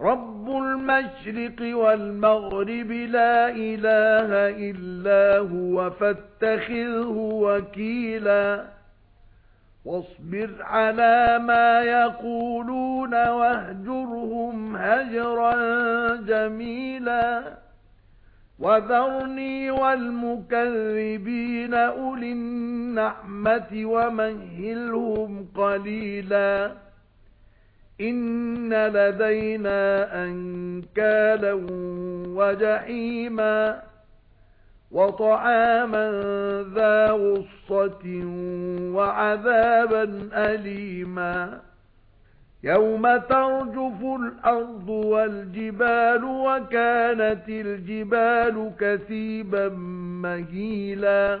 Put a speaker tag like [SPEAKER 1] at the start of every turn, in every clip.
[SPEAKER 1] رَبُّ الْمَشْرِقِ وَالْمَغْرِبِ لَا إِلَٰهَ إِلَّا هُوَ فَاتَّخِذْهُ وَكِيلًا وَاصْبِرْ عَلَى مَا يَقُولُونَ وَاهْجُرْهُمْ هَجْرًا جَمِيلًا وَذَرْنِي وَالْمُكَذِّبِينَ أُولِي النَّعْمَةِ وَمَهِّلْهُمْ قَلِيلًا إِنَّ لَدَيْنَا أَنكَالًا وَجَحِيمًا وَطَعَامًا ذَا غُصَّةٍ وَعَذَابًا أَلِيمًا يَوْمَ تَرْجُفُ الْأَرْضُ وَالْجِبَالُ وَكَانَتِ الْجِبَالُ كَثِيبًا مَهِيلًا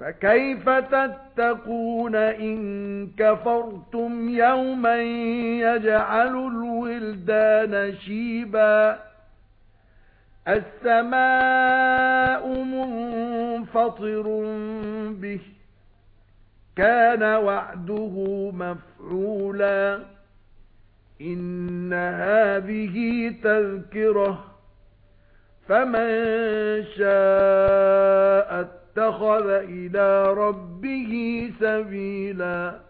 [SPEAKER 1] فَكَيْفَ تَتَّقُونَ إِن كَفَرْتُمْ يَوْمًا يَجْعَلُ الْوِلْدَانَ شِيبًا السَّمَاءُ مُنفَطِرٌ بِهِ كَانَ وَعْدُهُ مَفْعُولًا إِنَّ هَذِهِ تَذْكِرَةٌ فَمَن شَاءَ اتَّخَذَ إِلَى رَبِّهِ سَبِيلًا.